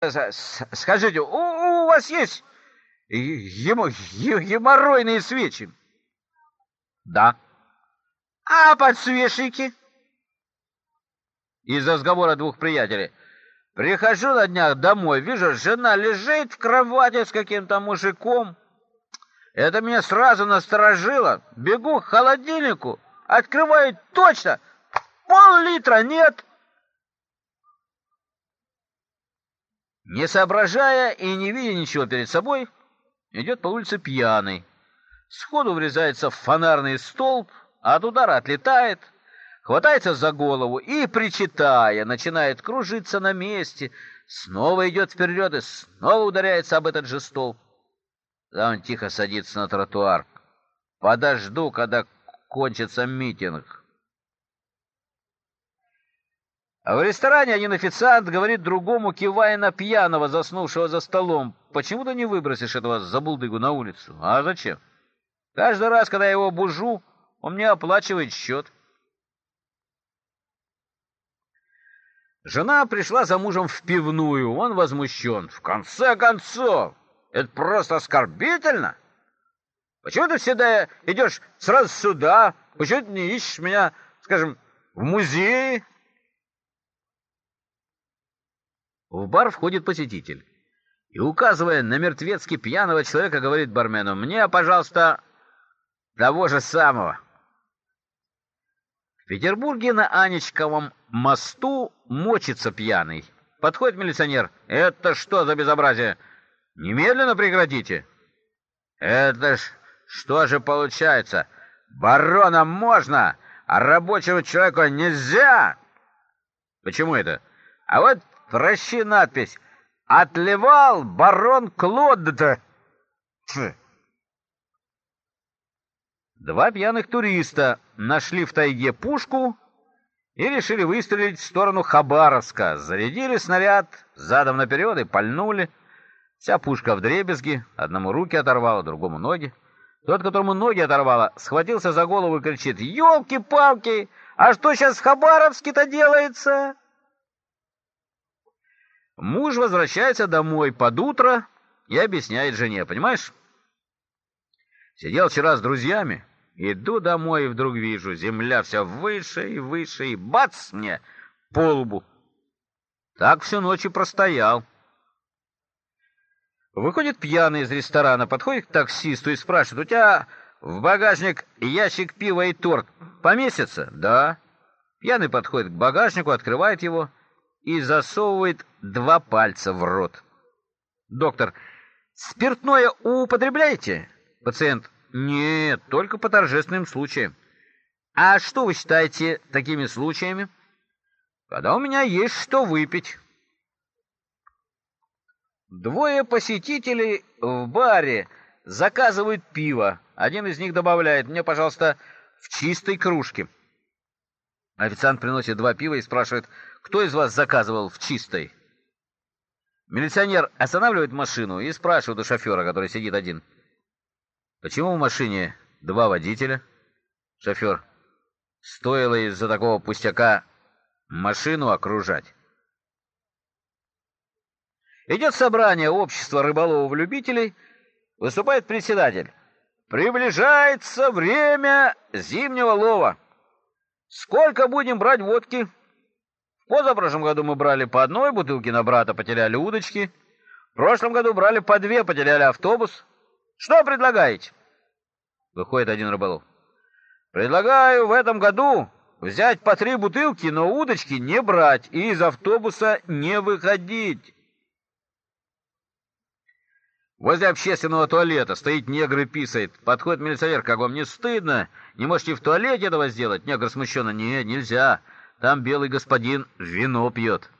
Скажите, у, у вас есть геморройные свечи? Да. А подсвечники? Из разговора двух приятелей. Прихожу на днях домой, вижу, жена лежит в кровати с каким-то мужиком. Это меня сразу насторожило. Бегу к холодильнику, открываю точно. Пол-литра нет. Не соображая и не видя ничего перед собой, идет по улице пьяный. Сходу врезается в фонарный столб, от удара отлетает, хватается за голову и, причитая, начинает кружиться на месте, снова идет вперед и снова ударяется об этот же столб. Да он тихо садится на тротуар. Подожду, когда кончится митинг. А в ресторане один официант говорит другому, кивая на пьяного, заснувшего за столом, «Почему ты не выбросишь этого забулдыгу на улицу? А зачем? Каждый раз, когда я его бужу, он мне оплачивает счет». Жена пришла за мужем в пивную, он возмущен. «В конце концов, это просто оскорбительно! Почему ты всегда идешь сразу сюда? Почему ты не ищешь меня, скажем, в музее?» В бар входит посетитель и, указывая на мертвецки пьяного человека, говорит бармену, «Мне, пожалуйста, того же самого». В Петербурге на Анечковом мосту мочится пьяный. Подходит милиционер. «Это что за безобразие? Немедленно прекратите!» «Это ж что же получается? Баронам можно, а рабочему человеку нельзя!» «Почему это?» «А вот Прощи надпись. Отливал барон Клод-то. Два пьяных туриста нашли в тайге пушку и решили выстрелить в сторону Хабаровска. Зарядили снаряд задом наперед и пальнули. Вся пушка в дребезги, одному руки оторвало, другому ноги. Тот, которому ноги оторвало, схватился за голову и кричит «Елки-палки! А что сейчас в Хабаровске-то делается?» Муж возвращается домой под утро и объясняет жене, понимаешь? Сидел вчера с друзьями, иду домой и вдруг вижу, земля вся выше и выше, и бац мне по лбу. Так всю ночь и простоял. Выходит пьяный из ресторана, подходит к таксисту и спрашивает, «У тебя в багажник ящик пива и торт поместится?» «Да». Пьяный подходит к багажнику, открывает его и засовывает два пальца в рот. Доктор, спиртное употребляете? Пациент, нет, только по торжественным случаям. А что вы считаете такими случаями? Когда у меня есть что выпить. Двое посетителей в баре заказывают пиво. Один из них добавляет мне, пожалуйста, в чистой кружке. Официант приносит два пива и спрашивает, кто из вас заказывал в чистой? Милиционер останавливает машину и спрашивает у шофера, который сидит один. Почему в машине два водителя? Шофер. Стоило из-за такого пустяка машину окружать. Идет собрание общества рыболовов-любителей, выступает председатель. Приближается время зимнего лова. Сколько будем брать водки? позапрошлом году мы брали по одной бутылке на брата, потеряли удочки. В прошлом году брали по две, потеряли автобус. Что предлагаете? Выходит один рыболов. Предлагаю в этом году взять по три бутылки, но удочки не брать и из автобуса не выходить. Возле общественного туалета стоит негр и писает. Подходит милиционер, как вам не стыдно? Не можете в туалете этого сделать? Негр смущенно, не, нельзя. Там белый господин вино пьет.